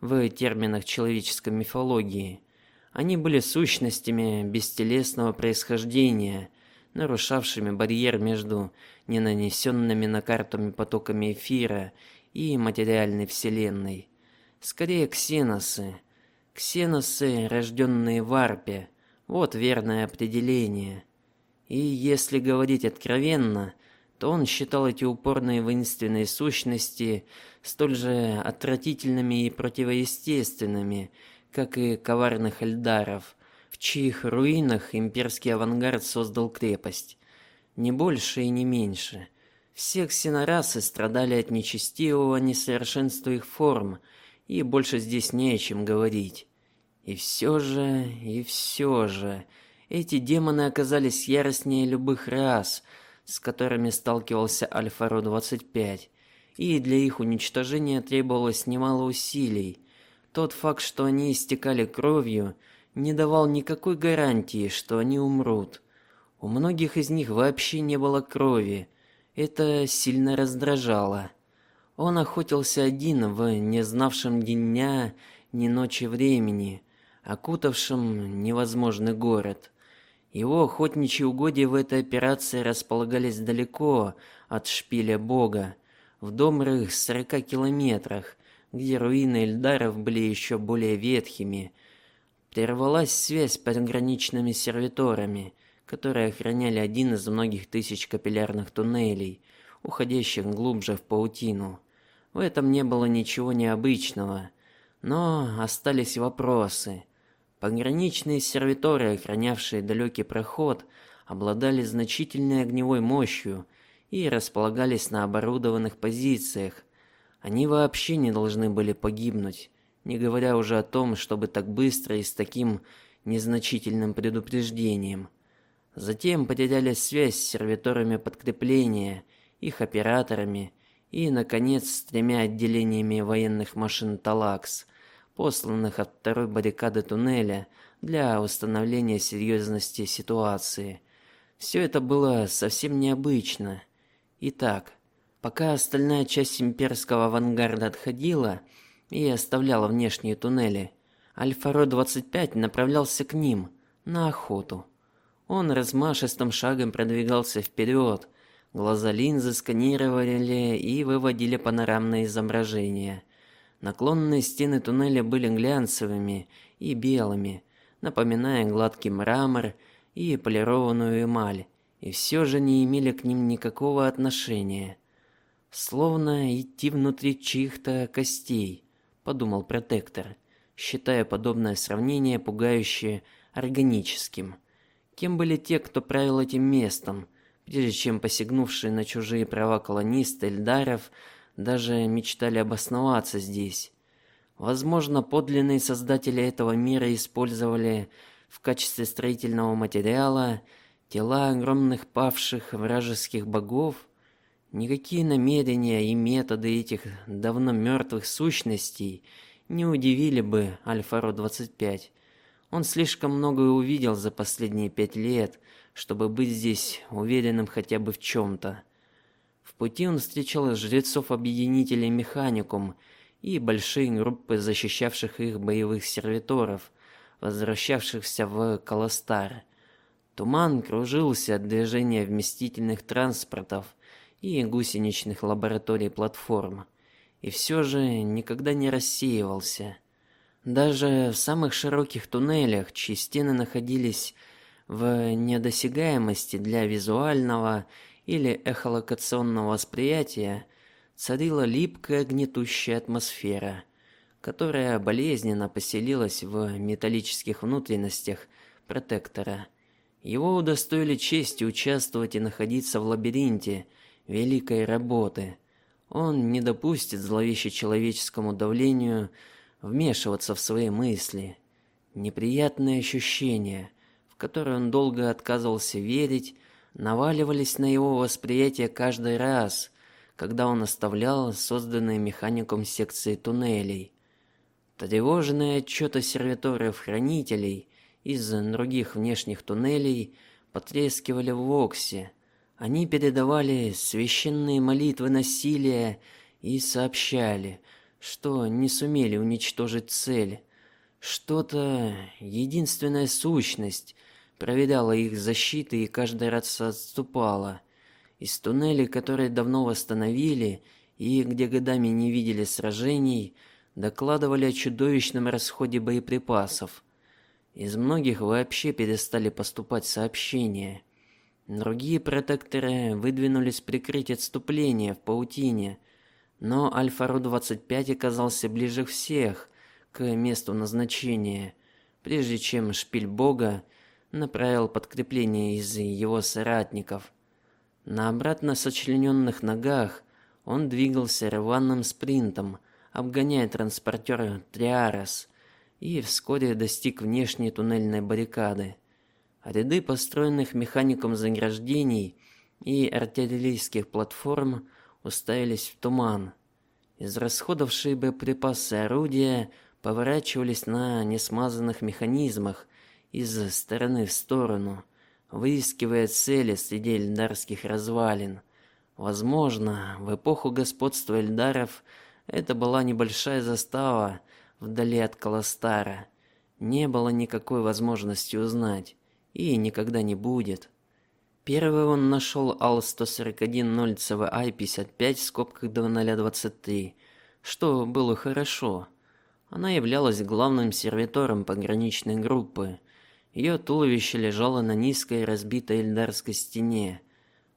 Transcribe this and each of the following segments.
в терминах человеческой мифологии. Они были сущностями бестелесного происхождения, нарушавшими барьер между ненанесенными на карту потоками эфира и материальной вселенной. Скорее ксеносы. Ксеносы, рожденные в Арпе. Вот верное определение. И если говорить откровенно, то он считал эти упорные воинственные сущности столь же отвратительными и противоестественными, как и коварных эльдаров, в чьих руинах имперский авангард создал крепость. Не больше и не меньше. Все ксенорасы страдали от нечестивого несовершенства их форм, и больше здесь не о чем говорить. И все же, и все же, эти демоны оказались яростнее любых рас, с которыми сталкивался Альфа-Ро-25, и для их уничтожения требовалось немало усилий. Тот факт, что они истекали кровью, не давал никакой гарантии, что они умрут. У многих из них вообще не было крови. Это сильно раздражало. Он охотился один в не знавшем ни дня, ни ночи времени, окутавшем невозможный город. Его охотничьи угодья в этой операции располагались далеко от шпиля Бога, в добрых сорока километрах, где руины Эльдаров были еще более ветхими. Прервалась связь с пограничными сервиторами, которые охраняли один из многих тысяч капиллярных туннелей, уходящих глубже в паутину. В этом не было ничего необычного, но остались вопросы. Пограничные сервиторы, охранявшие далекий проход, обладали значительной огневой мощью и располагались на оборудованных позициях. Они вообще не должны были погибнуть, не говоря уже о том, чтобы так быстро и с таким незначительным предупреждением. Затем потеряли связь с сервиторами подкрепления, их операторами и наконец с тремя отделениями военных машин Талакс – посланных от второй баррикады туннеля для установления серьезности ситуации. Все это было совсем необычно. Итак, пока остальная часть имперского авангарда отходила и оставляла внешние туннели, Альфа-Ро-25 направлялся к ним на охоту. Он размашистым шагом продвигался вперед. Глаза линзы сканировали и выводили панорамные изображения. Наклонные стены туннеля были глянцевыми и белыми, напоминая гладкий мрамор и полированную эмаль, и все же не имели к ним никакого отношения. Словно идти внутри чьих-то костей, подумал протектор, считая подобное сравнение пугающе органическим. Кем были те, кто правил этим местом, прежде чем посягнувшие на чужие права колонисты Эльдаров даже мечтали обосноваться здесь. Возможно, подлинные создатели этого мира использовали в качестве строительного материала тела огромных павших вражеских богов. Никакие намерения и методы этих давно мертвых сущностей не удивили бы Альфаро 25. Он слишком многое увидел за последние пять лет, чтобы быть здесь уверенным хотя бы в чем то пути он встречал жрецов объединителей Механикум и большие группы защищавших их боевых сервиторов, возвращавшихся в Колостар. Туман кружился от движения вместительных транспортов и гусеничных лабораторий платформ, и все же никогда не рассеивался. Даже в самых широких туннелях, чьи стены находились в недосягаемости для визуального или эхолокационного восприятия царила липкая гнетущая атмосфера, которая болезненно поселилась в металлических внутренностях протектора. Его удостоили чести участвовать и находиться в лабиринте великой работы. Он не допустит зловеще человеческому давлению вмешиваться в свои мысли. Неприятные ощущения, в которые он долго отказывался верить, наваливались на его восприятие каждый раз, когда он оставлял созданные механиком секции туннелей. Тревожные отчеты сервиторов-хранителей из других внешних туннелей потрескивали в воксе. Они передавали священные молитвы насилия и сообщали, что не сумели уничтожить цель. Что-то, единственная сущность, проверяла их защиты и каждый раз отступала. Из туннелей, которые давно восстановили и где годами не видели сражений, докладывали о чудовищном расходе боеприпасов. Из многих вообще перестали поступать сообщения. Другие протекторы выдвинулись прикрыть отступление в паутине, но Альфа-Ру-25 оказался ближе всех к месту назначения, прежде чем шпиль Бога направил подкрепление из его соратников. На обратно сочлененных ногах он двигался рваным спринтом, обгоняя транспортер Триарес, и вскоре достиг внешней туннельной баррикады. Ряды построенных механиком заграждений и артиллерийских платформ уставились в туман. Израсходовавшие боеприпасы орудия поворачивались на несмазанных механизмах из стороны в сторону, выискивая цели среди эльдарских развалин. Возможно, в эпоху господства эльдаров это была небольшая застава вдали от Колостара. Не было никакой возможности узнать, и никогда не будет. Первый он нашел Ал-141 ЦВА-55 в скобках 2023, что было хорошо. Она являлась главным сервитором пограничной группы. Ее туловище лежало на низкой разбитой эльдарской стене.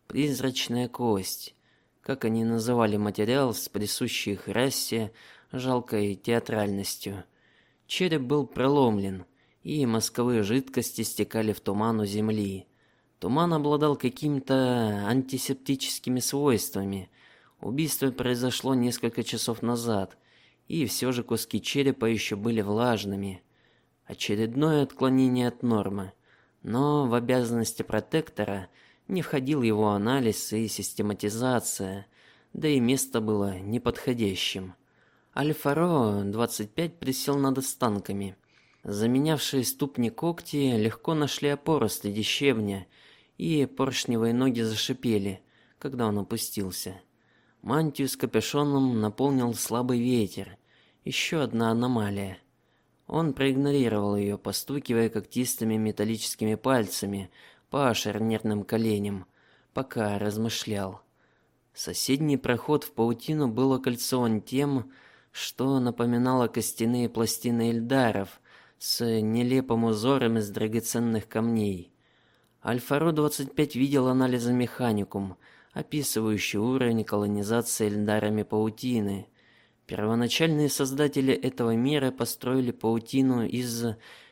Призрачная кость, как они называли материал с присущей их расе жалкой театральностью. Череп был проломлен, и мозговые жидкости стекали в туман у земли. Туман обладал какими-то антисептическими свойствами. Убийство произошло несколько часов назад, и все же куски черепа еще были влажными. Очередное отклонение от нормы. Но в обязанности протектора не входил его анализ и систематизация, да и место было неподходящим. Альфаро 25 присел над останками. Заменявшие ступни когти легко нашли опору среди щебня, и поршневые ноги зашипели, когда он опустился. Мантию с капюшоном наполнил слабый ветер. Еще одна аномалия. Он проигнорировал ее, постукивая когтистыми металлическими пальцами по шарнирным коленям, пока размышлял. Соседний проход в паутину был окольцован тем, что напоминало костяные пластины эльдаров с нелепым узором из драгоценных камней. Альфаро 25 видел анализы механикум, описывающий уровень колонизации эльдарами паутины. Первоначальные создатели этого мира построили паутину из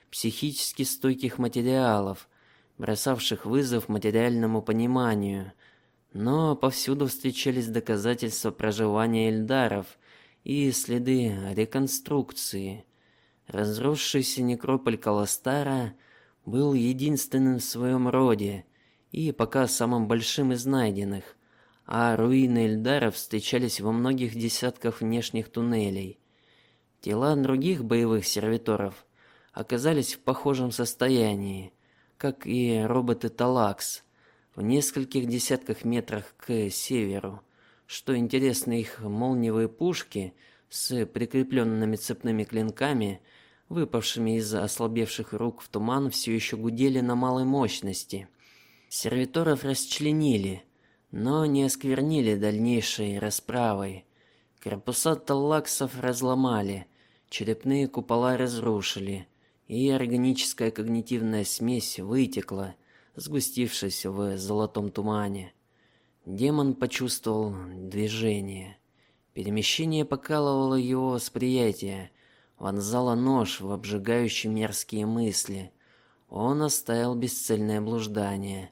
психически стойких материалов, бросавших вызов материальному пониманию. Но повсюду встречались доказательства проживания эльдаров и следы реконструкции. Разросшийся некрополь Каластара был единственным в своем роде и пока самым большим из найденных, а руины Эльдаров встречались во многих десятках внешних туннелей. Тела других боевых сервиторов оказались в похожем состоянии, как и роботы Талакс, в нескольких десятках метрах к северу. Что интересно, их молниевые пушки с прикрепленными цепными клинками, выпавшими из ослабевших рук в туман, все еще гудели на малой мощности. Сервиторов расчленили, но не осквернили дальнейшей расправой. Корпуса таллаксов разломали, черепные купола разрушили, и органическая когнитивная смесь вытекла, сгустившись в золотом тумане. Демон почувствовал движение. Перемещение покалывало его восприятие, вонзало нож в обжигающие мерзкие мысли. Он оставил бесцельное блуждание,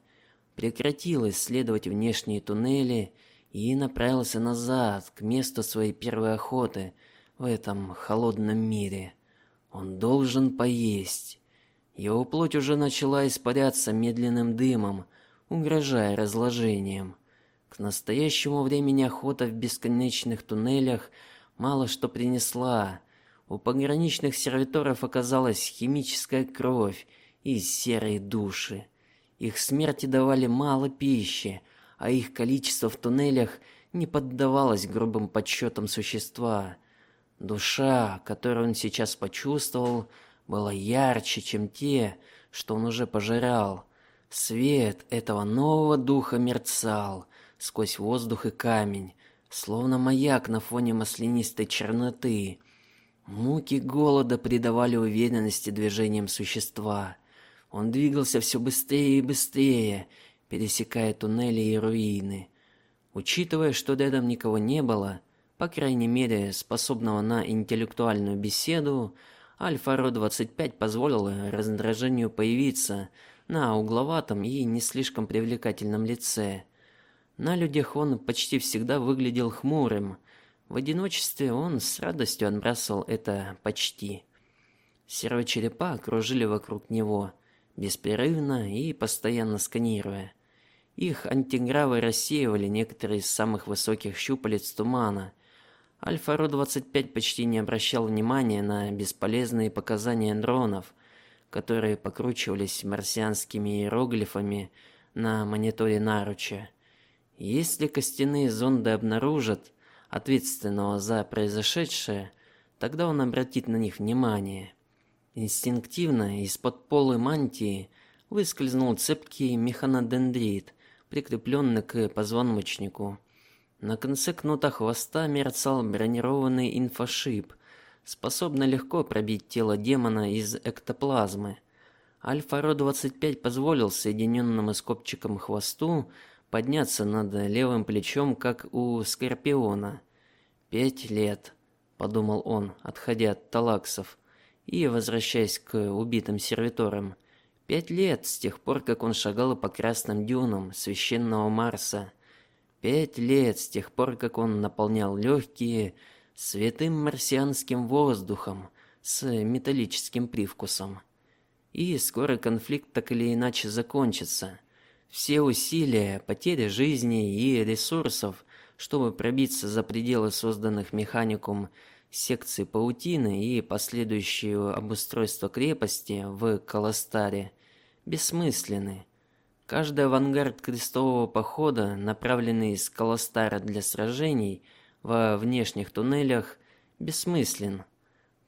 прекратил исследовать внешние туннели и направился назад к месту своей первой охоты в этом холодном мире. Он должен поесть. Его плоть уже начала испаряться медленным дымом, угрожая разложением. К настоящему времени охота в бесконечных туннелях мало что принесла. У пограничных сервиторов оказалась химическая кровь и серые души. Их смерти давали мало пищи, а их количество в туннелях не поддавалось грубым подсчетам существа. Душа, которую он сейчас почувствовал, была ярче, чем те, что он уже пожирал. Свет этого нового духа мерцал сквозь воздух и камень, словно маяк на фоне маслянистой черноты. Муки голода придавали уверенности движениям существа. Он двигался все быстрее и быстрее, пересекая туннели и руины. Учитывая, что рядом никого не было, по крайней мере, способного на интеллектуальную беседу, Альфа-Ро-25 позволил раздражению появиться на угловатом и не слишком привлекательном лице. На людях он почти всегда выглядел хмурым. В одиночестве он с радостью отбрасывал это почти. Серые черепа окружили вокруг него, беспрерывно и постоянно сканируя. Их антигравы рассеивали некоторые из самых высоких щупалец тумана, Альфа-Ро-25 почти не обращал внимания на бесполезные показания дронов, которые покручивались марсианскими иероглифами на мониторе наруча. Если костяные зонды обнаружат ответственного за произошедшее, тогда он обратит на них внимание. Инстинктивно из-под полы мантии выскользнул цепкий механодендрит, прикрепленный к позвоночнику. На конце кнута хвоста мерцал бронированный инфошип, способный легко пробить тело демона из эктоплазмы. Альфа-Ро-25 позволил соединенному с копчиком хвосту подняться над левым плечом, как у скорпиона. Пять лет, подумал он, отходя от талаксов и возвращаясь к убитым сервиторам. Пять лет с тех пор, как он шагал по красным дюнам священного Марса. Пять лет с тех пор, как он наполнял легкие святым марсианским воздухом с металлическим привкусом. И скоро конфликт так или иначе закончится. Все усилия, потери жизни и ресурсов, чтобы пробиться за пределы созданных механикум секций паутины и последующее обустройство крепости в Колостаре, бессмысленны. Каждый авангард крестового похода, направленный из Колостара для сражений во внешних туннелях, бессмыслен.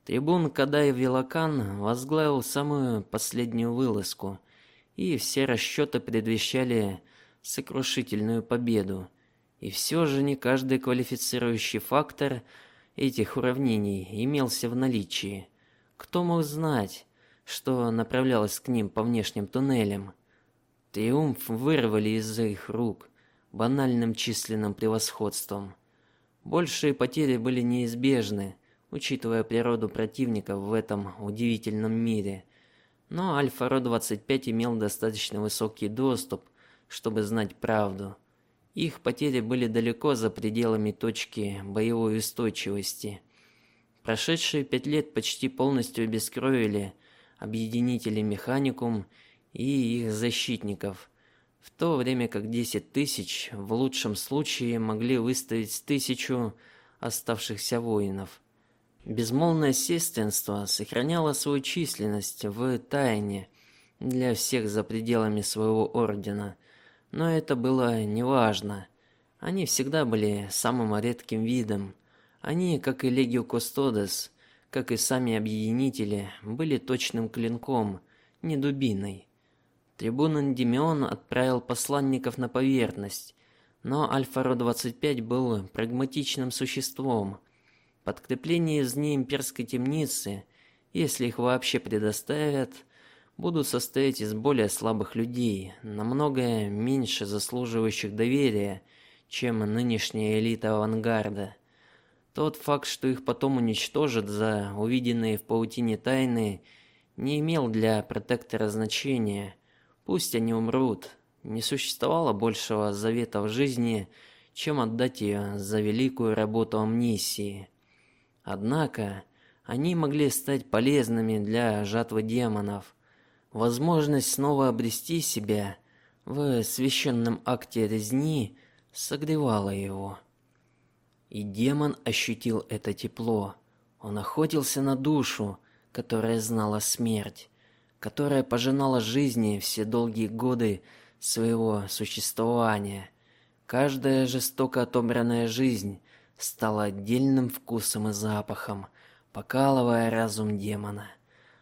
Трибун Кадай Вилакан возглавил самую последнюю вылазку, и все расчеты предвещали сокрушительную победу. И все же не каждый квалифицирующий фактор этих уравнений имелся в наличии. Кто мог знать, что направлялось к ним по внешним туннелям? Триумф вырвали из их рук банальным численным превосходством. Большие потери были неизбежны, учитывая природу противников в этом удивительном мире. Но Альфа-Ро-25 имел достаточно высокий доступ, чтобы знать правду. Их потери были далеко за пределами точки боевой устойчивости. Прошедшие пять лет почти полностью обескровили объединители Механикум и их защитников, в то время как 10 тысяч в лучшем случае могли выставить тысячу оставшихся воинов. Безмолвное сестринство сохраняло свою численность в тайне для всех за пределами своего ордена, но это было неважно. Они всегда были самым редким видом. Они, как и Легио Кустодес, как и сами объединители, были точным клинком, не дубиной. Трибун Андимион отправил посланников на поверхность, но Альфа-Ро-25 был прагматичным существом. Подкрепления из неимперской темницы, если их вообще предоставят, будут состоять из более слабых людей, намного меньше заслуживающих доверия, чем нынешняя элита авангарда. Тот факт, что их потом уничтожат за увиденные в паутине тайны, не имел для протектора значения. Пусть они умрут. Не существовало большего завета в жизни, чем отдать ее за великую работу амнисии. Однако они могли стать полезными для жатвы демонов. Возможность снова обрести себя в священном акте резни согревала его. И демон ощутил это тепло. Он охотился на душу, которая знала смерть которая пожинала жизни все долгие годы своего существования. Каждая жестоко отобранная жизнь стало отдельным вкусом и запахом, покалывая разум демона.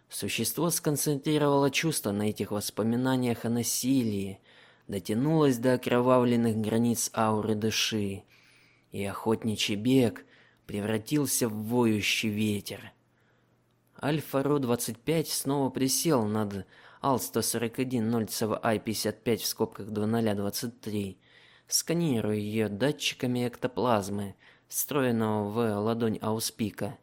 Существо сконцентрировало чувства на этих воспоминаниях о насилии, дотянулось до окровавленных границ ауры души, и охотничий бег превратился в воющий ветер. Альфа-Ро-25 снова присел над Ал-141-0-I-55 в скобках 2023, сканируя ее датчиками эктоплазмы, встроенного в ладонь Ауспика.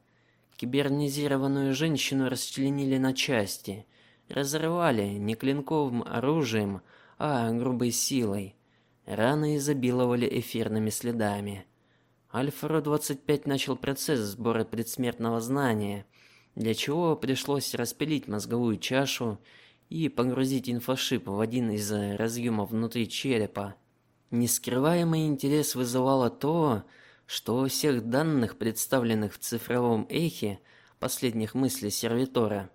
Кибернизированную женщину расчленили на части, разрывали не клинковым оружием, а грубой силой. Раны изобиловали эфирными следами. Альфа-25 начал процесс сбора предсмертного знания, для чего пришлось распилить мозговую чашу и погрузить инфошип в один из разъемов внутри черепа. Нескрываемый интерес вызывало то, у всех данных, представленных в цифровом эхе последних мыслей сервитора,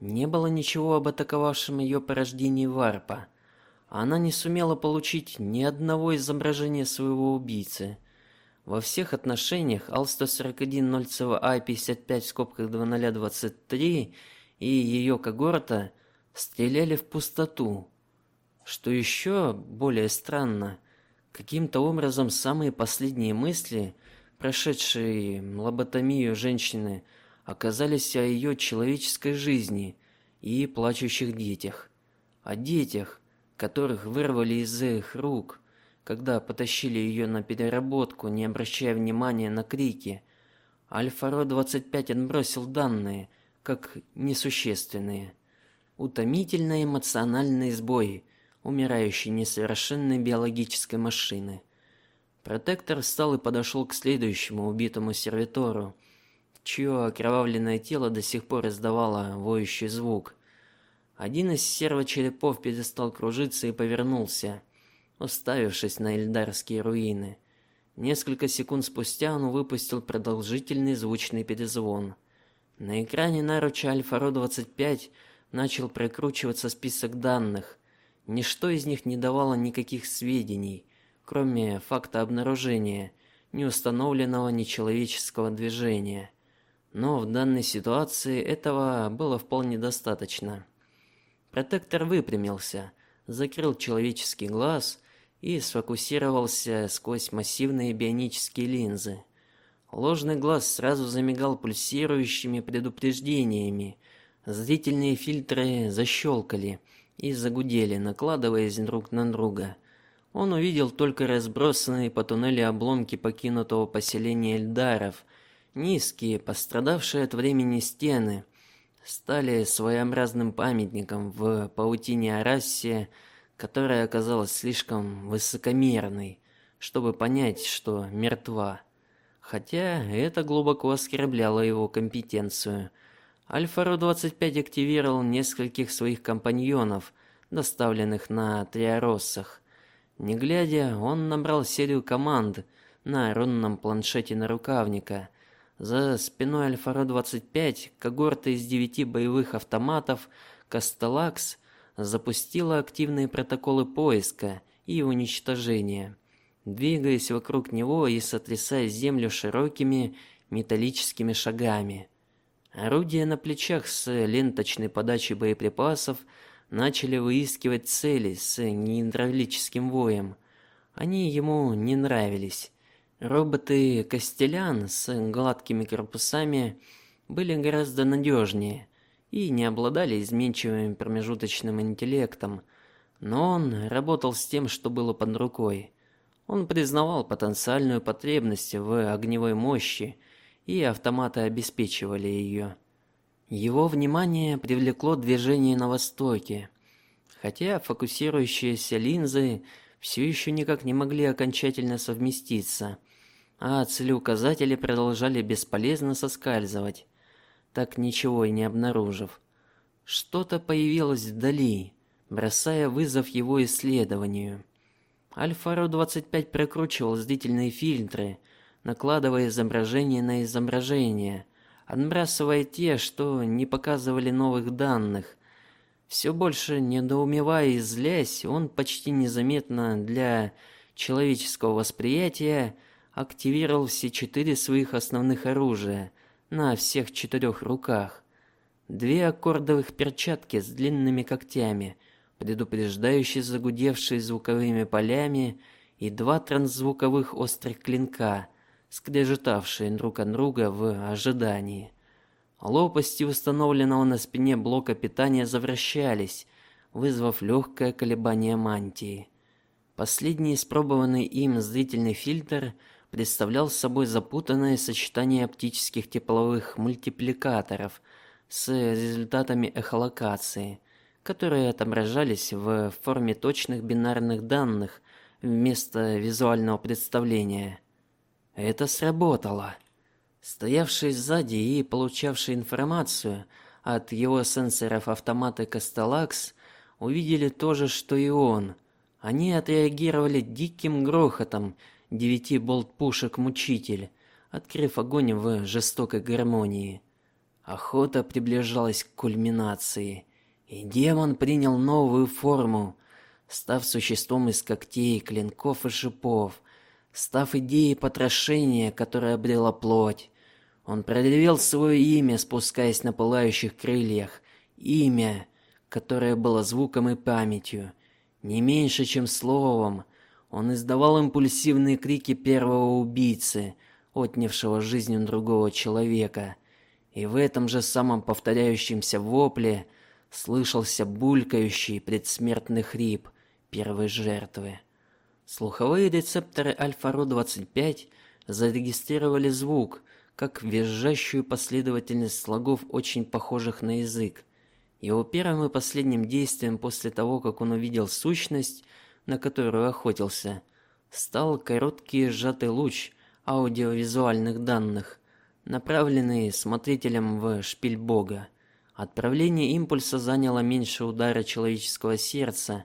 не было ничего об атаковавшем ее порождении варпа. Она не сумела получить ни одного изображения своего убийцы. Во всех отношениях Ал-141-0CVI-55 в скобках 2023 и ее когорта стреляли в пустоту. Что еще более странно, каким-то образом самые последние мысли, прошедшие лоботомию женщины, оказались о ее человеческой жизни и плачущих детях, о детях, которых вырвали из их рук, когда потащили ее на переработку, не обращая внимания на крики. Альфа-Ро 25 отбросил данные как несущественные. Утомительный эмоциональный сбой умирающей несовершенной биологической машины. Протектор встал и подошел к следующему убитому сервитору, чье окровавленное тело до сих пор издавало воющий звук. Один из сервочерепов перестал кружиться и повернулся, уставившись на эльдарские руины. Несколько секунд спустя он выпустил продолжительный звучный перезвон. На экране наруча Альфа-Ро 25 начал прокручиваться список данных. Ничто из них не давало никаких сведений, кроме факта обнаружения неустановленного нечеловеческого движения. Но в данной ситуации этого было вполне достаточно. Протектор выпрямился, закрыл человеческий глаз и сфокусировался сквозь массивные бионические линзы. Ложный глаз сразу замигал пульсирующими предупреждениями. Зрительные фильтры защелкали и загудели, накладываясь друг на друга. Он увидел только разбросанные по туннелю обломки покинутого поселения Эльдаров, низкие, пострадавшие от времени стены, стали своеобразным памятником в паутине Арассия, которая оказалась слишком высокомерной, чтобы понять, что мертва. Хотя это глубоко оскорбляло его компетенцию. Альфа-Ро 25 активировал нескольких своих компаньонов, доставленных на Триароссах. Не глядя, он набрал серию команд на рунном планшете на рукавника. За спиной Альфа-Ро 25 когорта из девяти боевых автоматов Касталакс запустила активные протоколы поиска и уничтожения, двигаясь вокруг него и сотрясая землю широкими металлическими шагами. Орудия на плечах с ленточной подачей боеприпасов начали выискивать цели с негидравлическим воем. Они ему не нравились. Роботы Костелян с гладкими корпусами были гораздо надежнее и не обладали изменчивым промежуточным интеллектом, но он работал с тем, что было под рукой. Он признавал потенциальную потребность в огневой мощи, и автоматы обеспечивали ее. Его внимание привлекло движение на востоке. Хотя фокусирующиеся линзы все еще никак не могли окончательно совместиться, а целеуказатели продолжали бесполезно соскальзывать, так ничего и не обнаружив. Что-то появилось вдали, бросая вызов его исследованию. Альфаро 25 прокручивал зрительные фильтры, накладывая изображение на изображение, отбрасывая те, что не показывали новых данных. Все больше недоумевая и злясь, он почти незаметно для человеческого восприятия активировал все четыре своих основных оружия на всех четырех руках. Две аккордовых перчатки с длинными когтями, предупреждающие загудевшие звуковыми полями, и два трансзвуковых острых клинка, скрежетавшие друг от друга в ожидании. Лопасти установленного на спине блока питания завращались, вызвав легкое колебание мантии. Последний испробованный им зрительный фильтр представлял собой запутанное сочетание оптических тепловых мультипликаторов с результатами эхолокации, которые отображались в форме точных бинарных данных вместо визуального представления. Это сработало. Стоявший сзади и получавший информацию от его сенсоров автоматы Костелакс увидели то же, что и он. Они отреагировали диким грохотом девяти болт-пушек Мучитель, открыв огонь в жестокой гармонии. Охота приближалась к кульминации, и демон принял новую форму, став существом из когтей, клинков и шипов, став идеей потрошения, которая обрела плоть. Он проревел свое имя, спускаясь на пылающих крыльях, имя, которое было звуком и памятью, не меньше, чем словом. Он издавал импульсивные крики первого убийцы, отнявшего жизнь у другого человека, и в этом же самом повторяющемся вопле слышался булькающий предсмертный хрип первой жертвы. Слуховые рецепторы альфа-ро-25 зарегистрировали звук, как визжащую последовательность слогов, очень похожих на язык. Его первым и последним действием после того, как он увидел сущность, на которую охотился, стал короткий сжатый луч аудиовизуальных данных, направленный смотрителем в шпиль Бога. Отправление импульса заняло меньше удара человеческого сердца,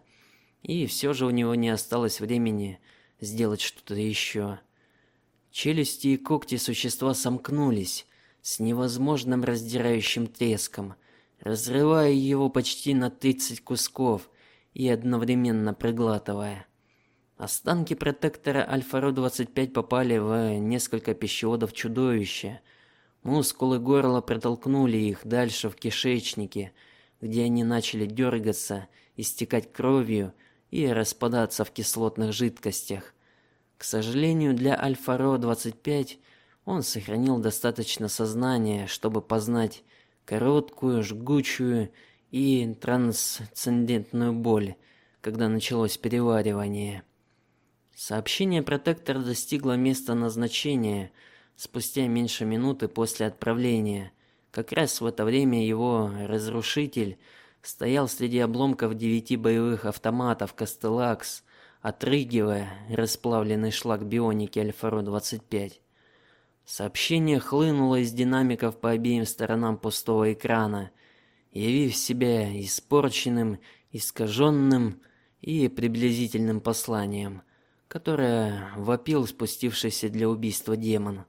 и все же у него не осталось времени сделать что-то еще. Челюсти и когти существа сомкнулись с невозможным раздирающим треском, разрывая его почти на 30 кусков и одновременно проглатывая. Останки протектора Альфа-Ро-25 попали в несколько пищеводов чудовища. Мускулы горла протолкнули их дальше в кишечнике, где они начали дергаться, истекать кровью и распадаться в кислотных жидкостях. К сожалению, для Альфа-Ро-25 он сохранил достаточно сознания, чтобы познать короткую, жгучую и трансцендентную боль, когда началось переваривание. Сообщение протектора достигло места назначения спустя меньше минуты после отправления. Как раз в это время его разрушитель стоял среди обломков девяти боевых автоматов Кастелакс, отрыгивая расплавленный шлак бионики Альфаро-25. Сообщение хлынуло из динамиков по обеим сторонам пустого экрана, явив себя испорченным, искаженным и приблизительным посланием, которое вопил спустившийся для убийства демон.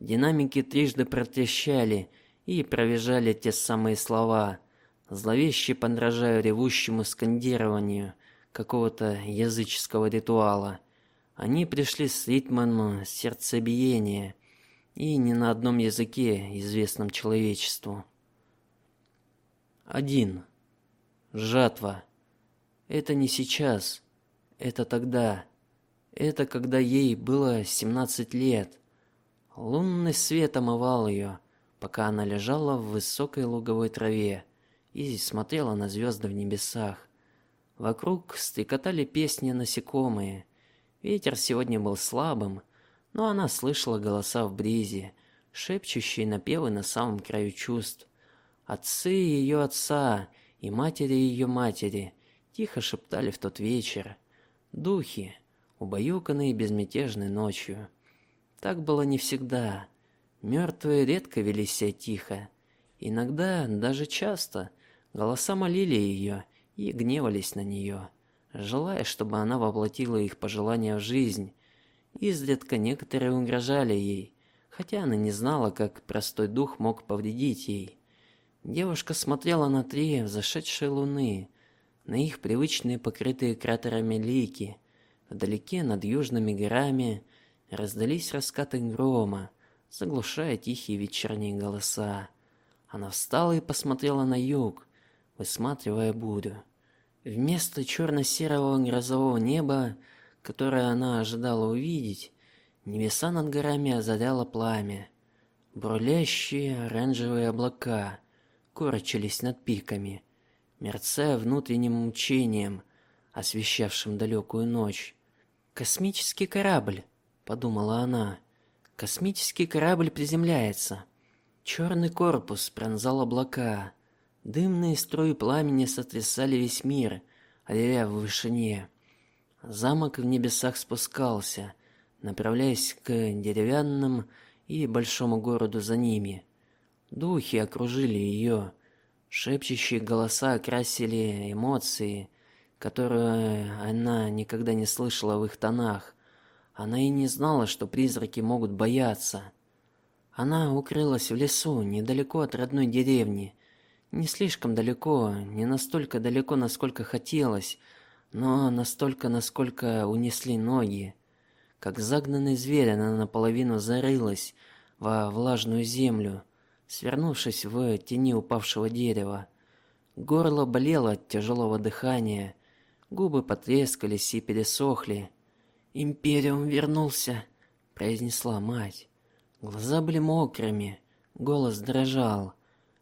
Динамики трижды протрещали и провизжали те самые слова, зловеще подражая ревущему скандированию какого-то языческого ритуала. Они пришли с ритмом сердцебиения и не на одном языке, известном человечеству. Один. Жатва. Это не сейчас, это тогда. Это когда ей было семнадцать лет. Лунный свет омывал ее, пока она лежала в высокой луговой траве и смотрела на звезды в небесах. Вокруг стрекотали песни насекомые. Ветер сегодня был слабым, но она слышала голоса в бризе, шепчущие напевы на самом краю чувств. Отцы ее отца и матери ее матери тихо шептали в тот вечер. Духи, убаюканные безмятежной ночью. Так было не всегда. Мертвые редко вели себя тихо. Иногда, даже часто, голоса молили ее и гневались на нее, желая, чтобы она воплотила их пожелания в жизнь Изредка некоторые угрожали ей, хотя она не знала, как простой дух мог повредить ей. Девушка смотрела на три взошедшие луны, на их привычные покрытые кратерами лики. Вдалеке над южными горами Раздались раскаты грома, заглушая тихие вечерние голоса. Она встала и посмотрела на юг, высматривая бурю. Вместо черно серого грозового неба, которое она ожидала увидеть, небеса над горами озаряло пламя. Бурлящие оранжевые облака корчились над пиками, мерцая внутренним мучением, освещавшим далекую ночь. Космический корабль, подумала она. Космический корабль приземляется. Черный корпус пронзал облака. Дымные струи пламени сотрясали весь мир, ревя в вышине. Замок в небесах спускался, направляясь к деревянным и большому городу за ними. Духи окружили ее, шепчущие голоса окрасили эмоции, которые она никогда не слышала в их тонах. Она и не знала, что призраки могут бояться. Она укрылась в лесу, недалеко от родной деревни. Не слишком далеко, не настолько далеко, насколько хотелось, но настолько, насколько унесли ноги. Как загнанный зверь, она наполовину зарылась во влажную землю, свернувшись в тени упавшего дерева. Горло болело от тяжелого дыхания, губы потрескались и пересохли. Империум вернулся, произнесла мать. Глаза были мокрыми, голос дрожал.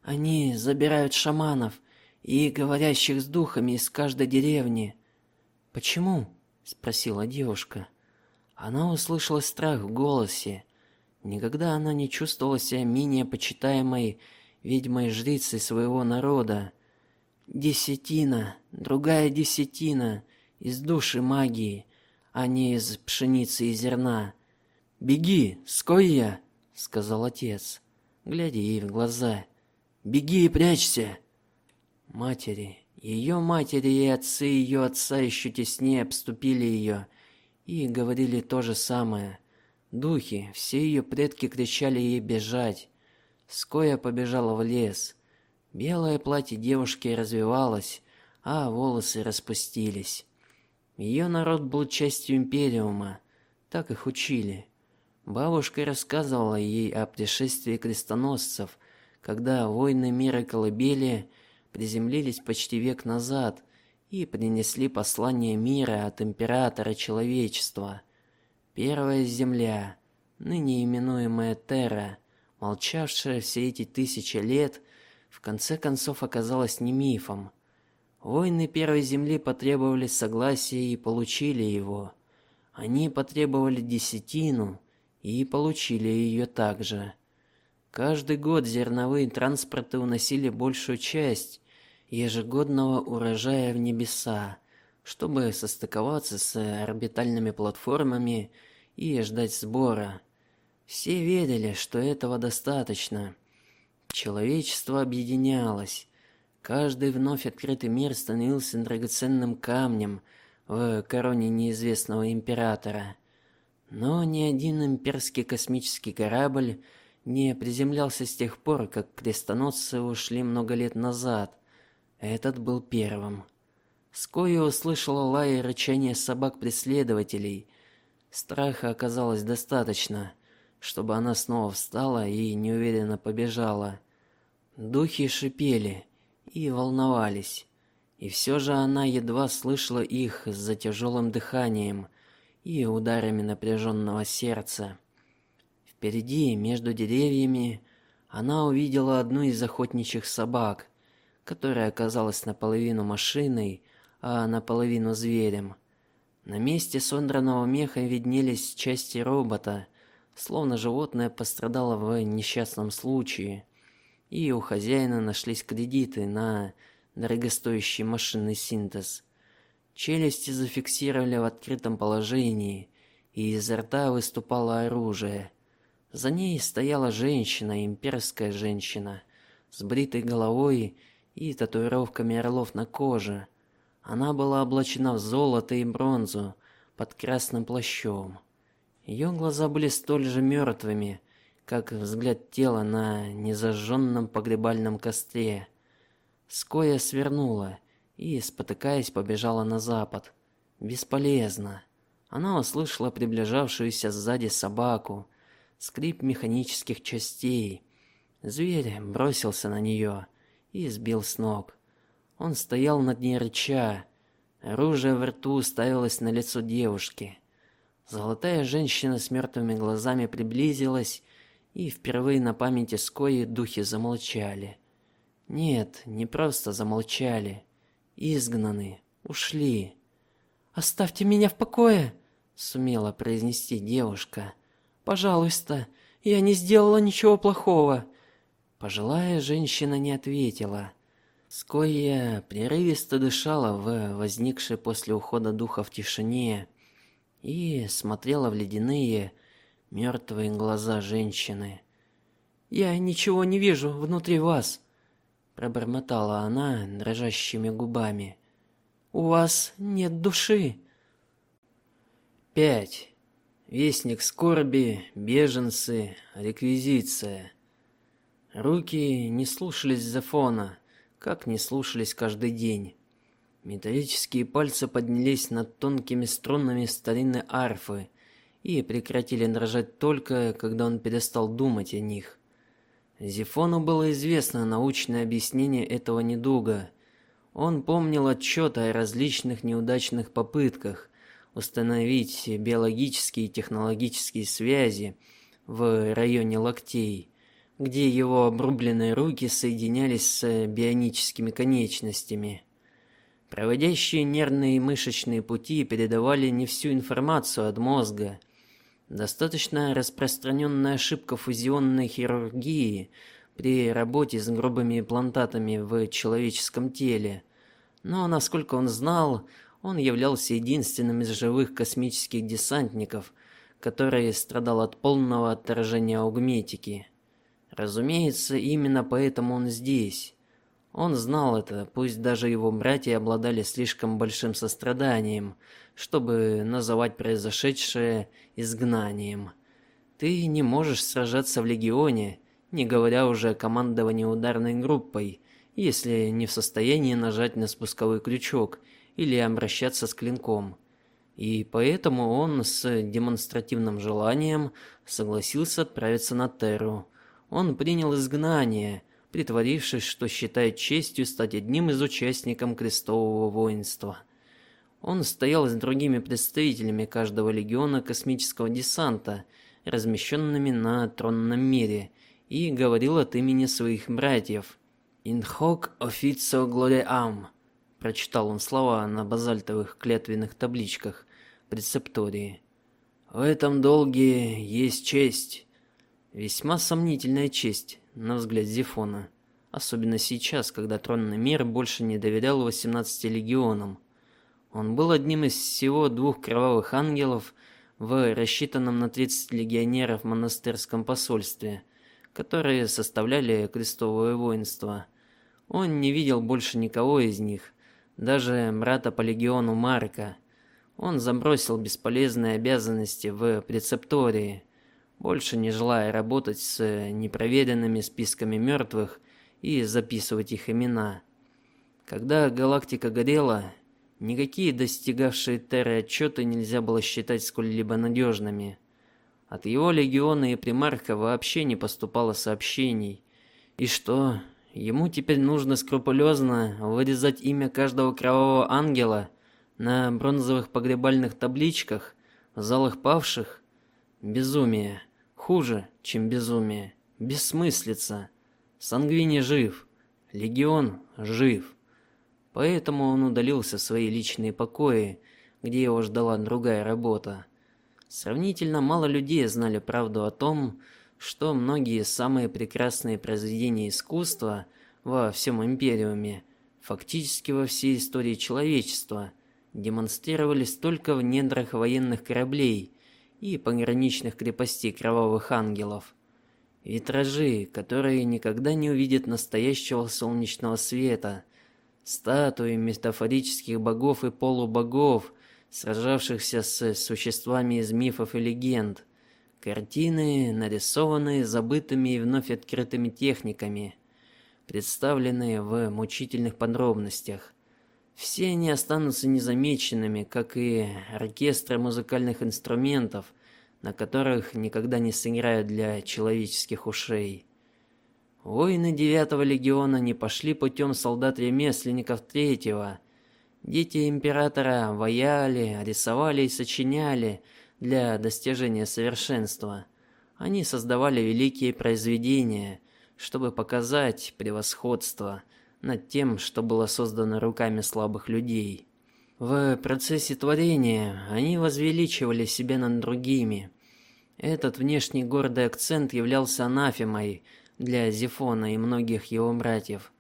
Они забирают шаманов и говорящих с духами из каждой деревни. Почему? спросила девушка. Она услышала страх в голосе. Никогда она не чувствовала себя менее почитаемой ведьмой жрицей своего народа. Десятина, другая десятина из души магии а не из пшеницы и зерна. Беги, Скойя, сказал отец, глядя ей в глаза. Беги и прячься. Матери, ее матери и отцы ее отца еще теснее обступили ее и говорили то же самое. Духи, все ее предки кричали ей бежать. Скоя побежала в лес. Белое платье девушки развивалось, а волосы распустились. Ее народ был частью империума, так их учили. Бабушка рассказывала ей о пришествии крестоносцев, когда воины мира Колыбели приземлились почти век назад и принесли послание мира от императора человечества. Первая земля, ныне именуемая Терра, молчавшая все эти тысячи лет, в конце концов оказалась не мифом. Воины первой земли потребовали согласия и получили его. Они потребовали десятину и получили ее также. Каждый год зерновые транспорты уносили большую часть ежегодного урожая в небеса, чтобы состыковаться с орбитальными платформами и ждать сбора. Все верили, что этого достаточно. Человечество объединялось, Каждый вновь открытый мир становился драгоценным камнем в короне неизвестного императора. Но ни один имперский космический корабль не приземлялся с тех пор, как крестоносцы ушли много лет назад. Этот был первым. Скоя услышала лай и рычание собак-преследователей. Страха оказалось достаточно, чтобы она снова встала и неуверенно побежала. Духи шипели, и волновались. И все же она едва слышала их за тяжелым дыханием и ударами напряженного сердца. Впереди, между деревьями, она увидела одну из охотничьих собак, которая оказалась наполовину машиной, а наполовину зверем. На месте содранного меха виднелись части робота, словно животное пострадало в несчастном случае и у хозяина нашлись кредиты на дорогостоящий машинный синтез. Челюсти зафиксировали в открытом положении, и изо рта выступало оружие. За ней стояла женщина, имперская женщина, с бритой головой и татуировками орлов на коже. Она была облачена в золото и бронзу под красным плащом. Ее глаза были столь же мертвыми, как взгляд тела на незажженном погребальном костре. Скоя свернула и, спотыкаясь, побежала на запад. Бесполезно. Она услышала приближавшуюся сзади собаку, скрип механических частей. Зверь бросился на нее и сбил с ног. Он стоял над ней рыча. Оружие в рту ставилось на лицо девушки. Золотая женщина с мертвыми глазами приблизилась, и впервые на памяти Скои духи замолчали. Нет, не просто замолчали, изгнаны, ушли. Оставьте меня в покое, сумела произнести девушка. Пожалуйста, я не сделала ничего плохого. Пожилая женщина не ответила. Скоя прерывисто дышала в возникшей после ухода духа в тишине и смотрела в ледяные мертвые глаза женщины. Я ничего не вижу внутри вас, пробормотала она дрожащими губами. У вас нет души. Пять. Вестник скорби, беженцы, реквизиция. Руки не слушались Зафона, как не слушались каждый день. Металлические пальцы поднялись над тонкими струнами старинной арфы и прекратили дрожать только, когда он перестал думать о них. Зефону было известно научное объяснение этого недуга. Он помнил отчеты о различных неудачных попытках установить биологические и технологические связи в районе локтей, где его обрубленные руки соединялись с бионическими конечностями. Проводящие нервные и мышечные пути передавали не всю информацию от мозга, Достаточно распространенная ошибка фузионной хирургии при работе с грубыми имплантатами в человеческом теле. Но насколько он знал, он являлся единственным из живых космических десантников, который страдал от полного отторжения аугметики. Разумеется, именно поэтому он здесь. Он знал это, пусть даже его братья обладали слишком большим состраданием, чтобы называть произошедшее изгнанием. Ты не можешь сражаться в легионе, не говоря уже о командовании ударной группой, если не в состоянии нажать на спусковой крючок или обращаться с клинком. И поэтому он с демонстративным желанием согласился отправиться на Терру. Он принял изгнание, притворившись, что считает честью стать одним из участников крестового воинства. Он стоял с другими представителями каждого легиона космического десанта, размещенными на тронном мире, и говорил от имени своих братьев. Hoc officio gloriam, прочитал он слова на базальтовых клятвенных табличках прецептории. В этом долге есть честь, весьма сомнительная честь на взгляд Зефона, особенно сейчас, когда тронный мир больше не доверял 18 легионам. Он был одним из всего двух кровавых ангелов в рассчитанном на 30 легионеров монастырском посольстве, которые составляли крестовое воинство. Он не видел больше никого из них, даже брата по легиону Марка. Он забросил бесполезные обязанности в прецептории, больше не желая работать с непроверенными списками мертвых и записывать их имена. Когда галактика горела, никакие достигавшие Терры отчеты нельзя было считать сколь-либо надежными. От его легиона и примарха вообще не поступало сообщений. И что, ему теперь нужно скрупулезно вырезать имя каждого кровавого ангела на бронзовых погребальных табличках в залах павших? Безумие. Хуже, чем безумие, бессмыслица. Сангвини жив, легион жив. Поэтому он удалился в свои личные покои, где его ждала другая работа. Сравнительно мало людей знали правду о том, что многие самые прекрасные произведения искусства во всем империуме, фактически во всей истории человечества, демонстрировались только в недрах военных кораблей и пограничных крепостей кровавых ангелов. Витражи, которые никогда не увидят настоящего солнечного света, статуи метафорических богов и полубогов, сражавшихся с существами из мифов и легенд, картины, нарисованные забытыми и вновь открытыми техниками, представленные в мучительных подробностях. Все они останутся незамеченными, как и оркестры музыкальных инструментов, на которых никогда не сыграют для человеческих ушей. Воины девятого легиона не пошли путем солдат-ремесленников третьего. Дети императора ваяли, рисовали и сочиняли для достижения совершенства. Они создавали великие произведения, чтобы показать превосходство над тем, что было создано руками слабых людей. В процессе творения они возвеличивали себя над другими. Этот внешний гордый акцент являлся анафемой для Зефона и многих его братьев.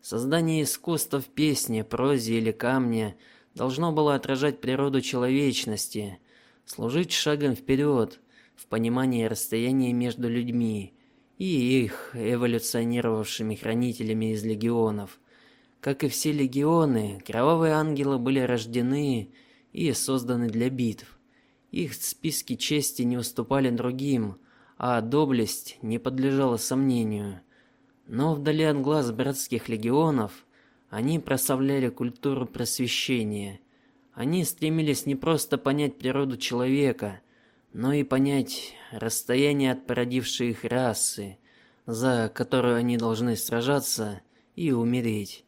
Создание искусства в песне, прозе или камне должно было отражать природу человечности, служить шагом вперед в понимании расстояния между людьми и их эволюционировавшими хранителями из легионов. Как и все легионы, кровавые ангелы были рождены и созданы для битв. Их списки чести не уступали другим, а доблесть не подлежала сомнению. Но вдали от глаз братских легионов они прославляли культуру просвещения. Они стремились не просто понять природу человека, но и понять расстояние от породившей их расы, за которую они должны сражаться и умереть.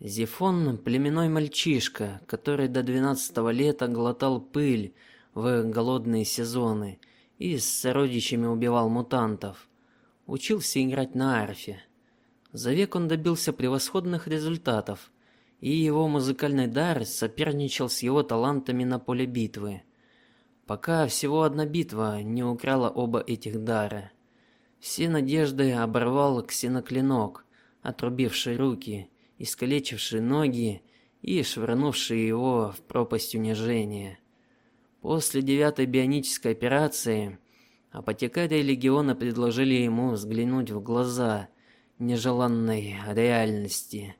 Зефон племенной мальчишка, который до двенадцатого лета глотал пыль в голодные сезоны и с сородичами убивал мутантов. Учился играть на арфе. За век он добился превосходных результатов, и его музыкальный дар соперничал с его талантами на поле битвы. Пока всего одна битва не украла оба этих дара. Все надежды оборвал ксеноклинок, отрубивший руки, искалечивший ноги и швырнувший его в пропасть унижения. После девятой бионической операции апотекарии легиона предложили ему взглянуть в глаза нежеланной реальности.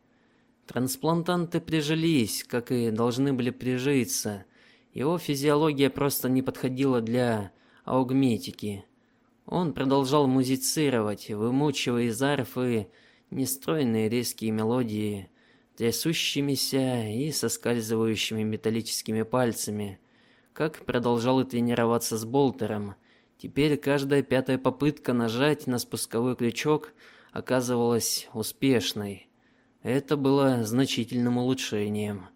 Трансплантанты прижились, как и должны были прижиться. Его физиология просто не подходила для аугметики. Он продолжал музицировать, вымучивая из арфы нестройные резкие мелодии трясущимися и соскальзывающими металлическими пальцами как продолжал и тренироваться с Болтером. Теперь каждая пятая попытка нажать на спусковой крючок оказывалась успешной. Это было значительным улучшением.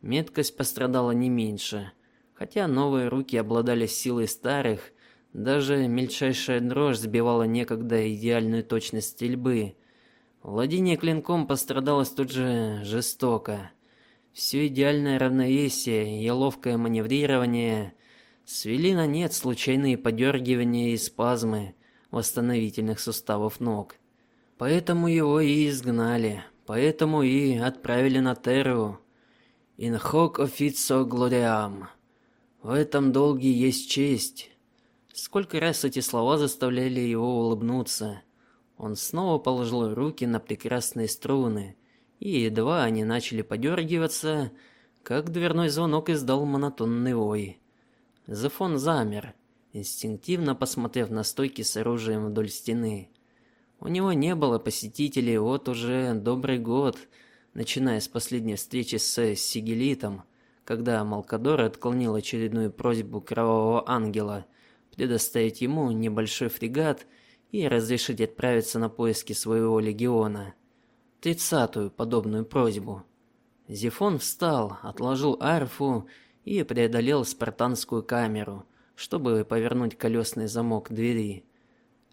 Меткость пострадала не меньше, хотя новые руки обладали силой старых, даже мельчайшая дрожь сбивала некогда идеальную точность стрельбы. Владение клинком пострадало тут же жестоко. Все идеальное равновесие и ловкое маневрирование свели на нет случайные подергивания и спазмы восстановительных суставов ног. Поэтому его и изгнали, поэтому и отправили на Терру. In hoc officio gloriam. В этом долге есть честь. Сколько раз эти слова заставляли его улыбнуться. Он снова положил руки на прекрасные струны и едва они начали подергиваться, как дверной звонок издал монотонный вой. Зефон замер, инстинктивно посмотрев на стойки с оружием вдоль стены. У него не было посетителей вот уже добрый год, начиная с последней встречи с Сигелитом, когда Малкадор отклонил очередную просьбу Кровавого Ангела предоставить ему небольшой фрегат и разрешить отправиться на поиски своего легиона тридцатую подобную просьбу. Зефон встал, отложил арфу и преодолел спартанскую камеру, чтобы повернуть колесный замок двери.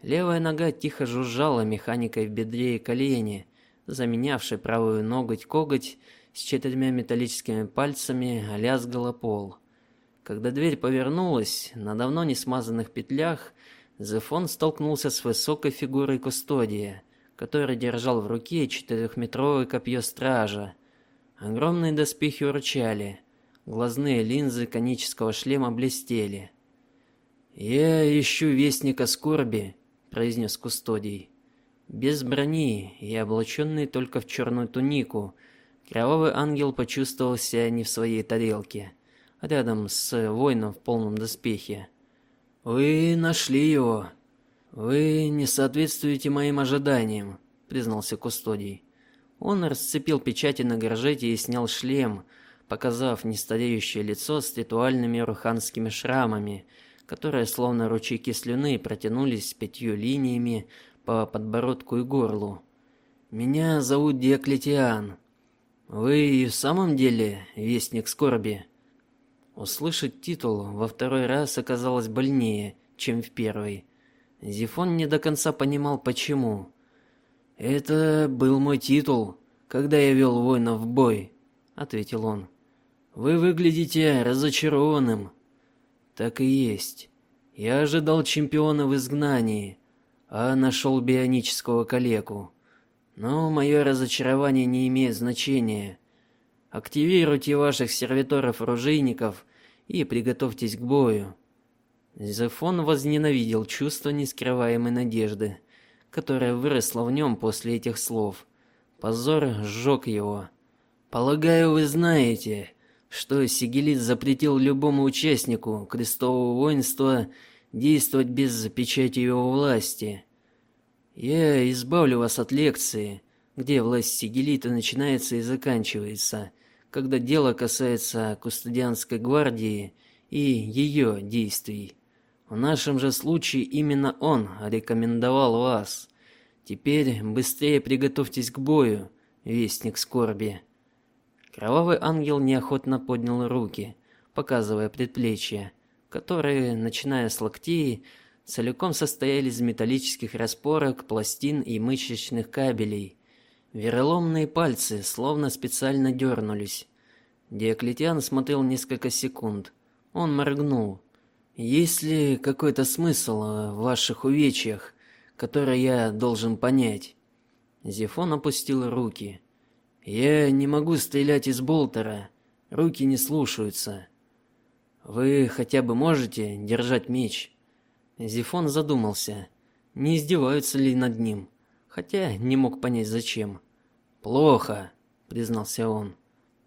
Левая нога тихо жужжала механикой в бедре и колене, заменявшей правую ноготь-коготь с четырьмя металлическими пальцами, лязгала пол. Когда дверь повернулась, на давно не смазанных петлях Зефон столкнулся с высокой фигурой кустодия который держал в руке четырехметровое копье стража. Огромные доспехи урчали, глазные линзы конического шлема блестели. "Я ищу вестника скорби", произнес кустодий. Без брони и облаченный только в черную тунику, кровавый ангел почувствовал себя не в своей тарелке, рядом с воином в полном доспехе. Вы нашли его, вы не соответствуете моим ожиданиям, признался Кустодий. Он расцепил печати на горжете и снял шлем, показав нестареющее лицо с ритуальными руханскими шрамами, которые словно ручейки слюны протянулись пятью линиями по подбородку и горлу. Меня зовут Диоклетиан. Вы и в самом деле вестник скорби. Услышать титул во второй раз оказалось больнее, чем в первый. Зефон не до конца понимал почему. Это был мой титул, когда я вел воинов в бой, ответил он. Вы выглядите разочарованным. Так и есть. Я ожидал чемпиона в изгнании, а нашел бионического калеку. Но мое разочарование не имеет значения. Активируйте ваших сервиторов-оружейников и приготовьтесь к бою. Зефон возненавидел чувство нескрываемой надежды, которое выросло в нем после этих слов. Позор сжег его. Полагаю, вы знаете, что Сигелит запретил любому участнику крестового воинства действовать без печати его власти. Я избавлю вас от лекции, где власть Сигелита начинается и заканчивается, когда дело касается Кустодианской гвардии и ее действий. В нашем же случае именно он рекомендовал вас. Теперь быстрее приготовьтесь к бою, вестник скорби. Кровавый ангел неохотно поднял руки, показывая предплечья, которые, начиная с локтей, целиком состояли из металлических распорок, пластин и мышечных кабелей. Вероломные пальцы словно специально дернулись. Диоклетиан смотрел несколько секунд. Он моргнул, есть ли какой-то смысл в ваших увечьях, который я должен понять? Зефон опустил руки. Я не могу стрелять из болтера. Руки не слушаются. Вы хотя бы можете держать меч? Зефон задумался, не издеваются ли над ним, хотя не мог понять зачем. Плохо, признался он.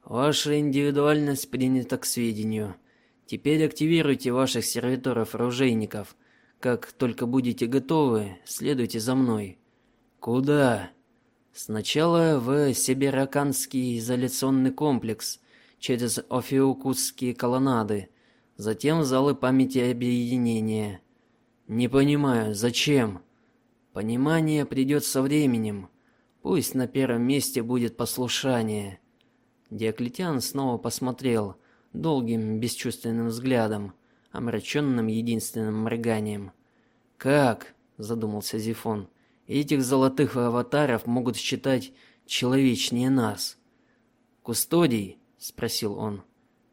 Ваша индивидуальность принята к сведению. Теперь активируйте ваших сервиторов-оружейников. Как только будете готовы, следуйте за мной. Куда? Сначала в Сибираканский изоляционный комплекс, через Офиукутские колоннады, затем в залы памяти объединения. Не понимаю, зачем? Понимание придет со временем. Пусть на первом месте будет послушание. Диоклетиан снова посмотрел долгим бесчувственным взглядом, омраченным единственным морганием. Как, задумался Зефон. Этих золотых аватаров могут считать человечнее нас. Кустодий, спросил он.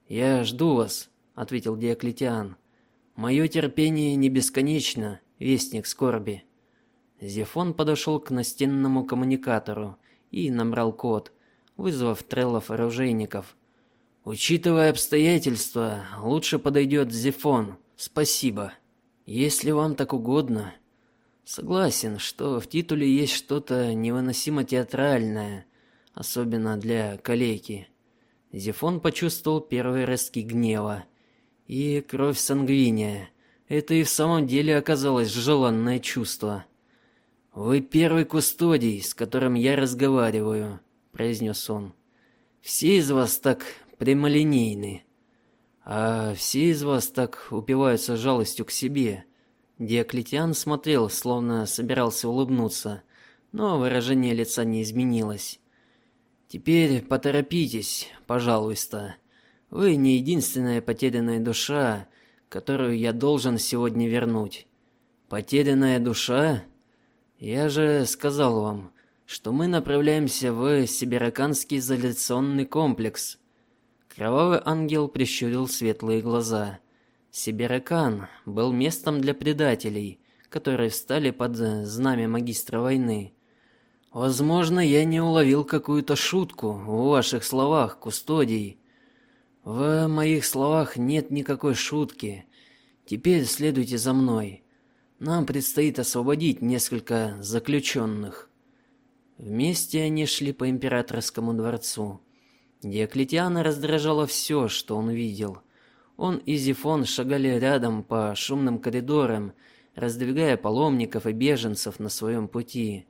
Я жду вас, ответил Диоклетиан. Мое терпение не бесконечно, вестник скорби. Зефон подошел к настенному коммуникатору и набрал код, вызвав треллов оружейников. Учитывая обстоятельства, лучше подойдет Зефон. Спасибо. Если вам так угодно. Согласен, что в титуле есть что-то невыносимо театральное, особенно для калеки. Зефон почувствовал первые ростки гнева и кровь сангвиния. Это и в самом деле оказалось желанное чувство. Вы первый кустодий, с которым я разговариваю, произнес он. Все из вас так прямолинейны. А все из вас так упиваются жалостью к себе. Диоклетиан смотрел, словно собирался улыбнуться, но выражение лица не изменилось. Теперь поторопитесь, пожалуйста. Вы не единственная потерянная душа, которую я должен сегодня вернуть. Потерянная душа? Я же сказал вам, что мы направляемся в Сибираканский изоляционный комплекс. Кровавый ангел прищурил светлые глаза. Сибиракан был местом для предателей, которые встали под знамя магистра войны. Возможно, я не уловил какую-то шутку в ваших словах, кустодий. В моих словах нет никакой шутки. Теперь следуйте за мной. Нам предстоит освободить несколько заключенных. Вместе они шли по императорскому дворцу. Диоклетиана раздражало все, что он видел. Он и Зефон шагали рядом по шумным коридорам, раздвигая паломников и беженцев на своем пути.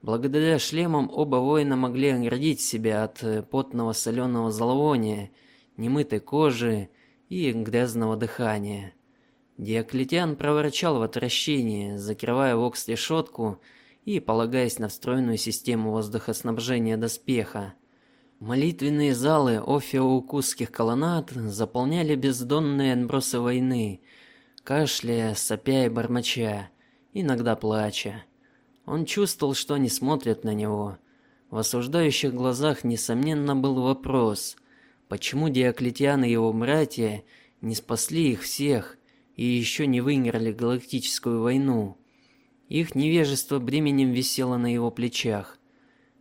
Благодаря шлемам оба воина могли оградить себя от э, потного соленого зловония, немытой кожи и грязного дыхания. Диоклетиан проворчал в отвращении, закрывая вокс-решетку и полагаясь на встроенную систему воздухоснабжения доспеха. Молитвенные залы офиоукусских колоннад заполняли бездонные отбросы войны, кашляя, сопя и бормоча, иногда плача. Он чувствовал, что они смотрят на него. В осуждающих глазах несомненно был вопрос: почему Диоклетиан и его братья не спасли их всех и еще не выиграли галактическую войну? Их невежество бременем висело на его плечах.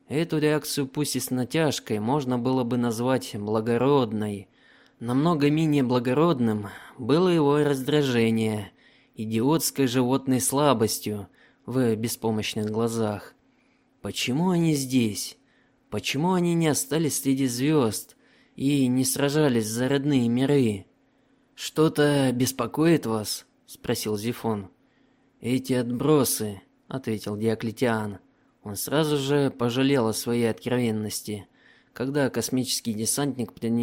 Эту реакцию пусть и с натяжкой можно было бы назвать благородной. Намного менее благородным было его раздражение, идиотской животной слабостью в беспомощных глазах. Почему они здесь? Почему они не остались среди звезд и не сражались за родные миры? Что-то беспокоит вас? спросил Зифон. Эти отбросы, ответил Диоклетиан. Он сразу же пожалел о своей откровенности, когда космический десантник принял